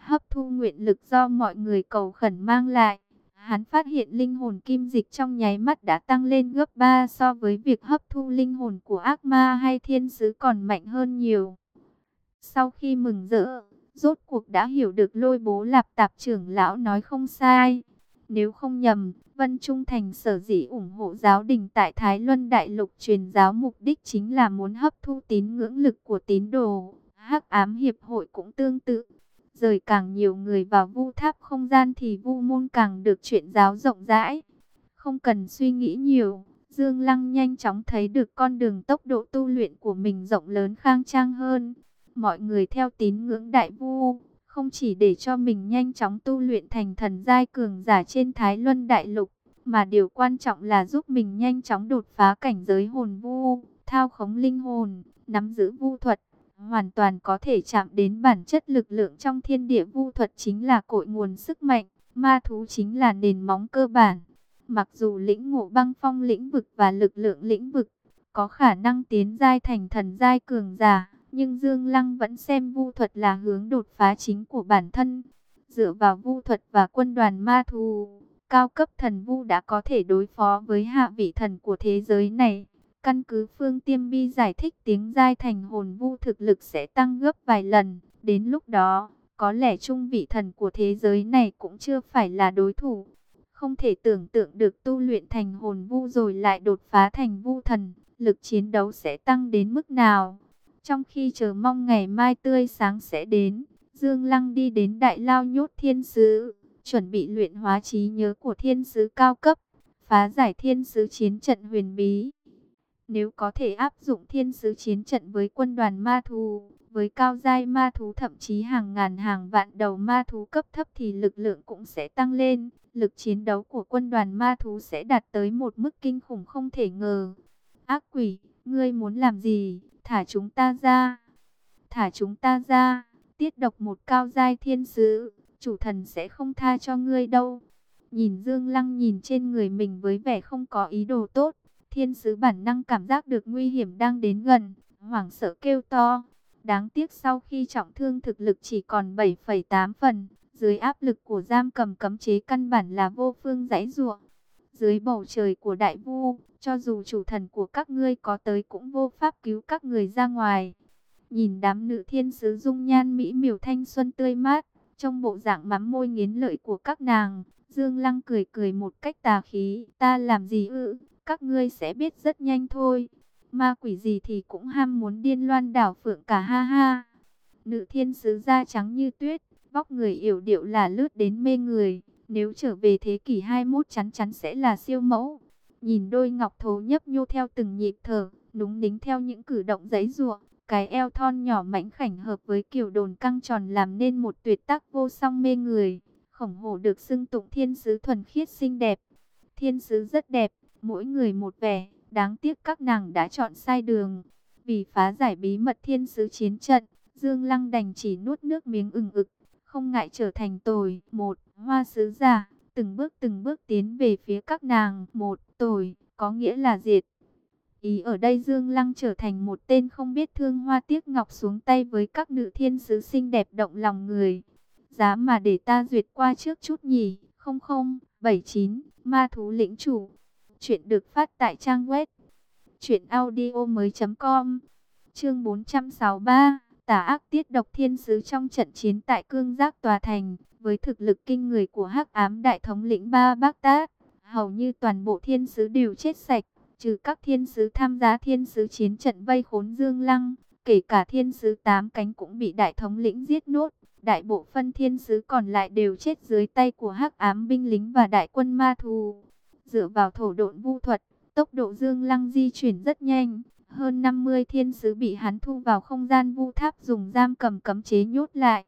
Hấp thu nguyện lực do mọi người cầu khẩn mang lại Hắn phát hiện linh hồn kim dịch trong nháy mắt đã tăng lên gấp 3 so với việc hấp thu linh hồn của ác ma hay thiên sứ còn mạnh hơn nhiều. Sau khi mừng rỡ, rốt cuộc đã hiểu được lôi bố lạp tạp trưởng lão nói không sai. Nếu không nhầm, Vân Trung Thành sở dĩ ủng hộ giáo đình tại Thái Luân Đại Lục truyền giáo mục đích chính là muốn hấp thu tín ngưỡng lực của tín đồ. Hắc ám hiệp hội cũng tương tự. Rời càng nhiều người vào vu tháp không gian thì vu môn càng được chuyện giáo rộng rãi. Không cần suy nghĩ nhiều, Dương Lăng nhanh chóng thấy được con đường tốc độ tu luyện của mình rộng lớn khang trang hơn. Mọi người theo tín ngưỡng đại vu, không chỉ để cho mình nhanh chóng tu luyện thành thần giai cường giả trên Thái Luân Đại Lục, mà điều quan trọng là giúp mình nhanh chóng đột phá cảnh giới hồn vu, thao khống linh hồn, nắm giữ vu thuật, hoàn toàn có thể chạm đến bản chất lực lượng trong thiên địa vu thuật chính là cội nguồn sức mạnh, ma thú chính là nền móng cơ bản. Mặc dù lĩnh ngộ băng phong lĩnh vực và lực lượng lĩnh vực có khả năng tiến giai thành thần giai cường giả, nhưng Dương Lăng vẫn xem vu thuật là hướng đột phá chính của bản thân. Dựa vào vu thuật và quân đoàn ma thú, cao cấp thần vu đã có thể đối phó với hạ vị thần của thế giới này. Căn cứ Phương Tiêm Bi giải thích tiếng giai thành hồn vu thực lực sẽ tăng gấp vài lần. Đến lúc đó, có lẽ trung vị thần của thế giới này cũng chưa phải là đối thủ. Không thể tưởng tượng được tu luyện thành hồn vu rồi lại đột phá thành vu thần, lực chiến đấu sẽ tăng đến mức nào. Trong khi chờ mong ngày mai tươi sáng sẽ đến, Dương Lăng đi đến đại lao nhốt thiên sứ, chuẩn bị luyện hóa trí nhớ của thiên sứ cao cấp, phá giải thiên sứ chiến trận huyền bí. Nếu có thể áp dụng thiên sứ chiến trận với quân đoàn ma thú, với cao giai ma thú thậm chí hàng ngàn hàng vạn đầu ma thú cấp thấp thì lực lượng cũng sẽ tăng lên. Lực chiến đấu của quân đoàn ma thú sẽ đạt tới một mức kinh khủng không thể ngờ. Ác quỷ, ngươi muốn làm gì? Thả chúng ta ra. Thả chúng ta ra. Tiết độc một cao giai thiên sứ. Chủ thần sẽ không tha cho ngươi đâu. Nhìn Dương Lăng nhìn trên người mình với vẻ không có ý đồ tốt. Thiên sứ bản năng cảm giác được nguy hiểm đang đến gần. Hoảng sợ kêu to. Đáng tiếc sau khi trọng thương thực lực chỉ còn 7,8 phần. Dưới áp lực của giam cầm cấm chế căn bản là vô phương giải ruộng. Dưới bầu trời của đại vu, cho dù chủ thần của các ngươi có tới cũng vô pháp cứu các người ra ngoài. Nhìn đám nữ thiên sứ dung nhan mỹ miều thanh xuân tươi mát, trong bộ dạng mắm môi nghiến lợi của các nàng, Dương Lăng cười cười một cách tà khí. Ta làm gì ư, các ngươi sẽ biết rất nhanh thôi. Ma quỷ gì thì cũng ham muốn điên loan đảo phượng cả ha ha. Nữ thiên sứ da trắng như tuyết, vóc người yểu điệu là lướt đến mê người. Nếu trở về thế kỷ 21 chắn chắn sẽ là siêu mẫu. Nhìn đôi ngọc thố nhấp nhô theo từng nhịp thở, núng nính theo những cử động giấy ruộng. Cái eo thon nhỏ mảnh khảnh hợp với kiểu đồn căng tròn làm nên một tuyệt tác vô song mê người. Khổng hổ được xưng tụng thiên sứ thuần khiết xinh đẹp. Thiên sứ rất đẹp, mỗi người một vẻ. Đáng tiếc các nàng đã chọn sai đường. Vì phá giải bí mật thiên sứ chiến trận, Dương Lăng đành chỉ nuốt nước miếng ừng ực. Không ngại trở thành tồi. Một, hoa sứ giả, từng bước từng bước tiến về phía các nàng. Một, tồi, có nghĩa là diệt. Ý ở đây Dương Lăng trở thành một tên không biết thương hoa tiếc ngọc xuống tay với các nữ thiên sứ xinh đẹp động lòng người. Giá mà để ta duyệt qua trước chút nhỉ, không không, 79, ma thú lĩnh chủ. Chuyện được phát tại trang web truyệnaudiomoi.com Chương 463 Tà ác tiết độc thiên sứ trong trận chiến tại cương giác tòa thành, Với thực lực kinh người của hắc ám đại thống lĩnh ba bác tát. Hầu như toàn bộ thiên sứ đều chết sạch, Trừ các thiên sứ tham gia thiên sứ chiến trận vây khốn dương lăng, Kể cả thiên sứ tám cánh cũng bị đại thống lĩnh giết nốt. Đại bộ phân thiên sứ còn lại đều chết dưới tay của hắc ám binh lính và đại quân ma thù. Dựa vào thổ độn vu thuật, tốc độ Dương Lăng di chuyển rất nhanh. Hơn 50 thiên sứ bị hắn thu vào không gian vu tháp dùng giam cầm cấm chế nhốt lại.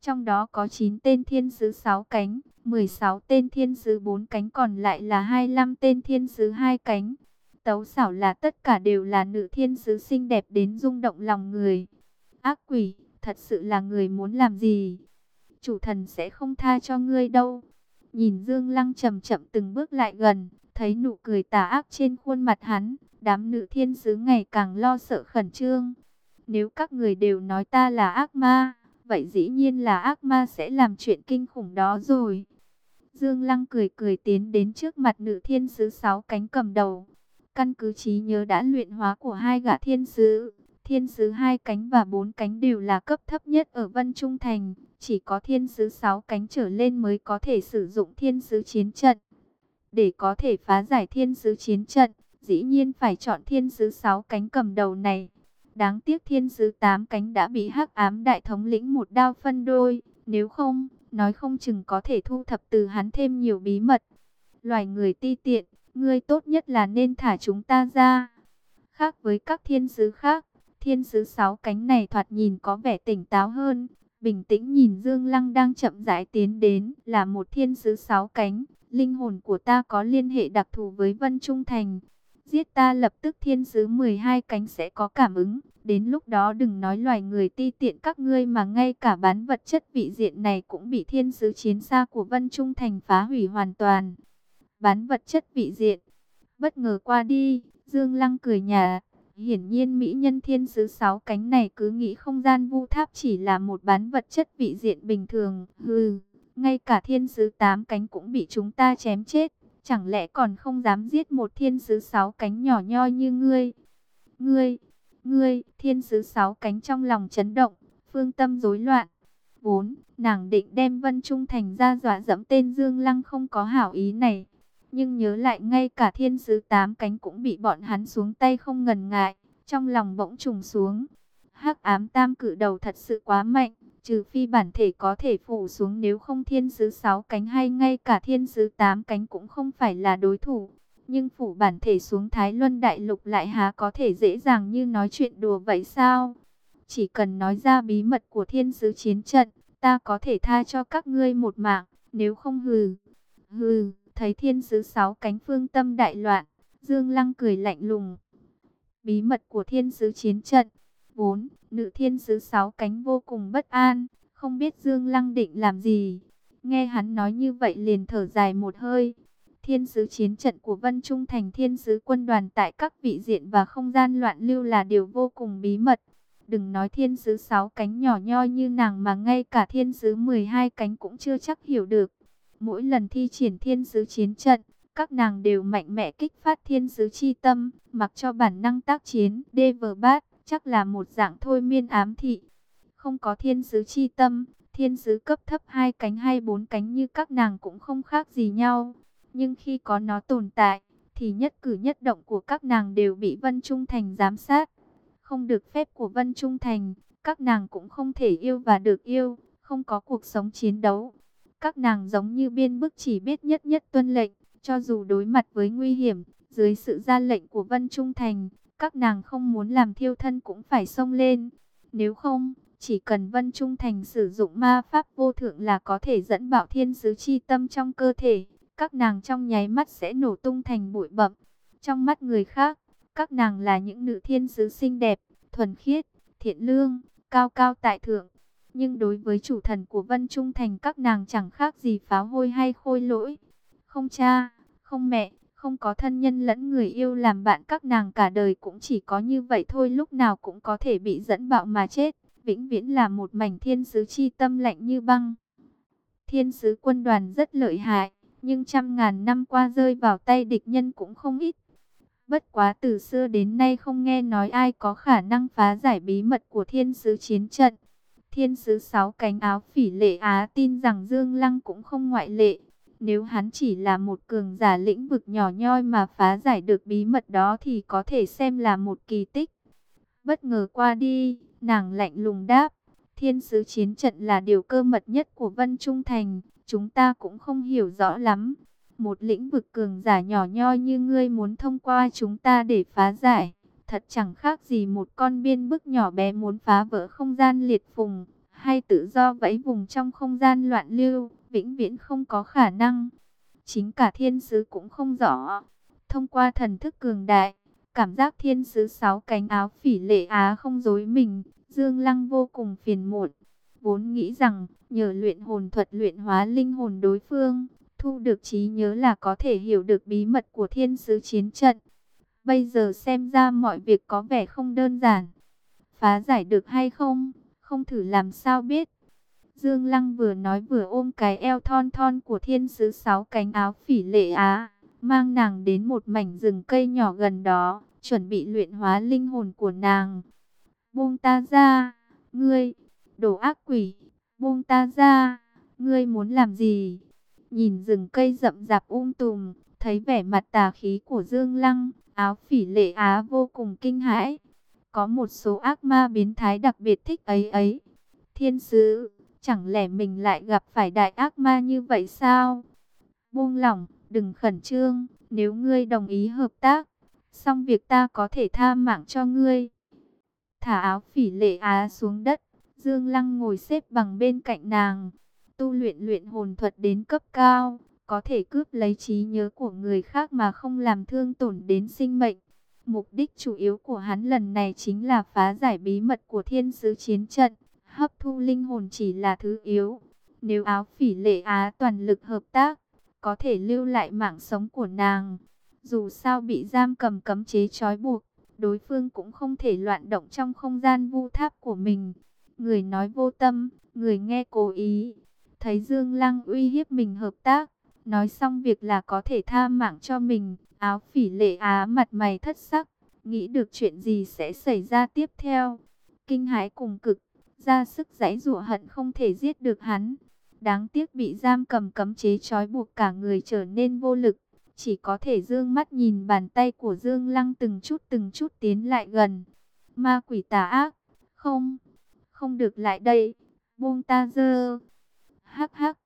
Trong đó có 9 tên thiên sứ 6 cánh, 16 tên thiên sứ 4 cánh còn lại là 25 tên thiên sứ 2 cánh. Tấu xảo là tất cả đều là nữ thiên sứ xinh đẹp đến rung động lòng người. Ác quỷ, thật sự là người muốn làm gì? Chủ thần sẽ không tha cho ngươi đâu. Nhìn Dương Lăng chậm chậm từng bước lại gần, thấy nụ cười tà ác trên khuôn mặt hắn, đám nữ thiên sứ ngày càng lo sợ khẩn trương. Nếu các người đều nói ta là ác ma, vậy dĩ nhiên là ác ma sẽ làm chuyện kinh khủng đó rồi. Dương Lăng cười cười tiến đến trước mặt nữ thiên sứ sáu cánh cầm đầu. Căn cứ trí nhớ đã luyện hóa của hai gã thiên sứ, thiên sứ hai cánh và bốn cánh đều là cấp thấp nhất ở Vân Trung Thành. Chỉ có thiên sứ sáu cánh trở lên mới có thể sử dụng thiên sứ chiến trận. Để có thể phá giải thiên sứ chiến trận, dĩ nhiên phải chọn thiên sứ sáu cánh cầm đầu này. Đáng tiếc thiên sứ tám cánh đã bị hắc ám đại thống lĩnh một đao phân đôi. Nếu không, nói không chừng có thể thu thập từ hắn thêm nhiều bí mật. Loài người ti tiện, ngươi tốt nhất là nên thả chúng ta ra. Khác với các thiên sứ khác, thiên sứ sáu cánh này thoạt nhìn có vẻ tỉnh táo hơn. Bình tĩnh nhìn Dương Lăng đang chậm rãi tiến đến là một thiên sứ sáu cánh. Linh hồn của ta có liên hệ đặc thù với Vân Trung Thành. Giết ta lập tức thiên sứ 12 cánh sẽ có cảm ứng. Đến lúc đó đừng nói loài người ti tiện các ngươi mà ngay cả bán vật chất vị diện này cũng bị thiên sứ chiến xa của Vân Trung Thành phá hủy hoàn toàn. Bán vật chất vị diện. Bất ngờ qua đi, Dương Lăng cười nhà. Hiển nhiên mỹ nhân thiên sứ sáu cánh này cứ nghĩ không gian vu tháp chỉ là một bán vật chất vị diện bình thường. Hừ, ngay cả thiên sứ tám cánh cũng bị chúng ta chém chết. Chẳng lẽ còn không dám giết một thiên sứ sáu cánh nhỏ nhoi như ngươi? Ngươi, ngươi, thiên sứ sáu cánh trong lòng chấn động, phương tâm rối loạn. Vốn, nàng định đem Vân Trung Thành ra dọa dẫm tên Dương Lăng không có hảo ý này. Nhưng nhớ lại ngay cả thiên sứ tám cánh cũng bị bọn hắn xuống tay không ngần ngại, trong lòng bỗng trùng xuống. hắc ám tam cử đầu thật sự quá mạnh, trừ phi bản thể có thể phủ xuống nếu không thiên sứ sáu cánh hay ngay cả thiên sứ tám cánh cũng không phải là đối thủ. Nhưng phủ bản thể xuống Thái Luân Đại Lục lại há có thể dễ dàng như nói chuyện đùa vậy sao? Chỉ cần nói ra bí mật của thiên sứ chiến trận, ta có thể tha cho các ngươi một mạng, nếu không hừ. Hừ, thấy thiên sứ sáu cánh phương tâm đại loạn, Dương Lăng cười lạnh lùng. Bí mật của thiên sứ chiến trận, vốn, nữ thiên sứ sáu cánh vô cùng bất an, không biết Dương Lăng định làm gì. Nghe hắn nói như vậy liền thở dài một hơi. Thiên sứ chiến trận của Vân Trung thành thiên sứ quân đoàn tại các vị diện và không gian loạn lưu là điều vô cùng bí mật. Đừng nói thiên sứ sáu cánh nhỏ nhoi như nàng mà ngay cả thiên sứ 12 cánh cũng chưa chắc hiểu được. Mỗi lần thi triển thiên sứ chiến trận, các nàng đều mạnh mẽ kích phát thiên sứ chi tâm, mặc cho bản năng tác chiến. Deverbát chắc là một dạng thôi miên ám thị. Không có thiên sứ chi tâm, thiên sứ cấp thấp hai cánh hay bốn cánh như các nàng cũng không khác gì nhau. Nhưng khi có nó tồn tại, thì nhất cử nhất động của các nàng đều bị Vân Trung Thành giám sát. Không được phép của Vân Trung Thành, các nàng cũng không thể yêu và được yêu, không có cuộc sống chiến đấu. Các nàng giống như biên bức chỉ biết nhất nhất tuân lệnh, cho dù đối mặt với nguy hiểm, dưới sự ra lệnh của Vân Trung Thành, các nàng không muốn làm thiêu thân cũng phải xông lên. Nếu không, chỉ cần Vân Trung Thành sử dụng ma pháp vô thượng là có thể dẫn bảo thiên sứ chi tâm trong cơ thể. Các nàng trong nháy mắt sẽ nổ tung thành bụi bậm. Trong mắt người khác, các nàng là những nữ thiên sứ xinh đẹp, thuần khiết, thiện lương, cao cao tại thượng. Nhưng đối với chủ thần của Vân Trung Thành các nàng chẳng khác gì pháo hôi hay khôi lỗi. Không cha, không mẹ, không có thân nhân lẫn người yêu làm bạn các nàng cả đời cũng chỉ có như vậy thôi lúc nào cũng có thể bị dẫn bạo mà chết. Vĩnh viễn là một mảnh thiên sứ chi tâm lạnh như băng. Thiên sứ quân đoàn rất lợi hại, nhưng trăm ngàn năm qua rơi vào tay địch nhân cũng không ít. Bất quá từ xưa đến nay không nghe nói ai có khả năng phá giải bí mật của thiên sứ chiến trận. Thiên sứ sáu cánh áo phỉ lệ Á tin rằng Dương Lăng cũng không ngoại lệ. Nếu hắn chỉ là một cường giả lĩnh vực nhỏ nhoi mà phá giải được bí mật đó thì có thể xem là một kỳ tích. Bất ngờ qua đi, nàng lạnh lùng đáp, thiên sứ chiến trận là điều cơ mật nhất của Vân Trung Thành, chúng ta cũng không hiểu rõ lắm. Một lĩnh vực cường giả nhỏ nhoi như ngươi muốn thông qua chúng ta để phá giải, thật chẳng khác gì một con biên bức nhỏ bé muốn phá vỡ không gian liệt phùng, hay tự do vẫy vùng trong không gian loạn lưu vĩnh viễn không có khả năng. Chính cả thiên sứ cũng không rõ. Thông qua thần thức cường đại, cảm giác thiên sứ sáu cánh áo phỉ lệ á không dối mình, Dương Lăng vô cùng phiền muộn. Vốn nghĩ rằng, nhờ luyện hồn thuật luyện hóa linh hồn đối phương, thu được trí nhớ là có thể hiểu được bí mật của thiên sứ chiến trận. Bây giờ xem ra mọi việc có vẻ không đơn giản. Phá giải được hay không, không thử làm sao biết. Dương Lăng vừa nói vừa ôm cái eo thon thon của thiên sứ sáu cánh áo phỉ lệ á, mang nàng đến một mảnh rừng cây nhỏ gần đó, chuẩn bị luyện hóa linh hồn của nàng. Buông ta ra, ngươi, đồ ác quỷ, buông ta ra, ngươi muốn làm gì? Nhìn rừng cây rậm rạp um tùm, thấy vẻ mặt tà khí của Dương Lăng, áo phỉ lệ á vô cùng kinh hãi. Có một số ác ma biến thái đặc biệt thích ấy ấy. Thiên sứ, chẳng lẽ mình lại gặp phải đại ác ma như vậy sao? Buông lỏng, đừng khẩn trương, nếu ngươi đồng ý hợp tác, xong việc ta có thể tha mạng cho ngươi. Thả áo phỉ lệ á xuống đất, Dương Lăng ngồi xếp bằng bên cạnh nàng, tu luyện luyện hồn thuật đến cấp cao, có thể cướp lấy trí nhớ của người khác mà không làm thương tổn đến sinh mệnh. Mục đích chủ yếu của hắn lần này chính là phá giải bí mật của thiên sứ chiến trận, hấp thu linh hồn chỉ là thứ yếu. Nếu áo phỉ lệ á toàn lực hợp tác, có thể lưu lại mạng sống của nàng. Dù sao bị giam cầm cấm chế trói buộc, đối phương cũng không thể loạn động trong không gian vu tháp của mình. Người nói vô tâm, người nghe cố ý. Thấy Dương Lăng uy hiếp mình hợp tác, nói xong việc là có thể tha mạng cho mình. Áo phỉ lệ á mặt mày thất sắc, nghĩ được chuyện gì sẽ xảy ra tiếp theo. Kinh hãi cùng cực, ra sức giãy dụa hận không thể giết được hắn. Đáng tiếc bị giam cầm cấm chế trói buộc cả người trở nên vô lực. Chỉ có thể dương mắt nhìn bàn tay của Dương Lăng từng chút từng chút tiến lại gần. Ma quỷ tà ác. Không, không được lại đây. Buông ta dơ. Hắc hắc,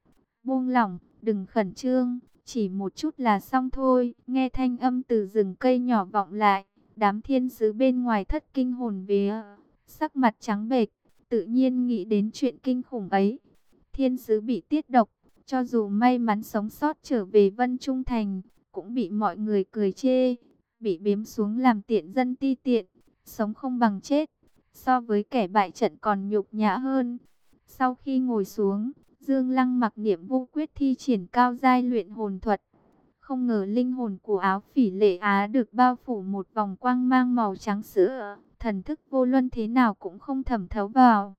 buông lỏng, đừng khẩn trương. Chỉ một chút là xong thôi. Nghe thanh âm từ rừng cây nhỏ vọng lại. Đám thiên sứ bên ngoài thất kinh hồn vía. Sắc mặt trắng bệch. Tự nhiên nghĩ đến chuyện kinh khủng ấy. Thiên sứ bị tiết độc. Cho dù may mắn sống sót trở về Vân Trung Thành, cũng bị mọi người cười chê, bị biếm xuống làm tiện dân ti tiện, sống không bằng chết, so với kẻ bại trận còn nhục nhã hơn. Sau khi ngồi xuống, Dương Lăng mặc niệm vô quyết thi triển cao giai luyện hồn thuật. Không ngờ linh hồn của áo phỉ lệ Á được bao phủ một vòng quang mang màu trắng sữa, thần thức vô luân thế nào cũng không thẩm thấu vào.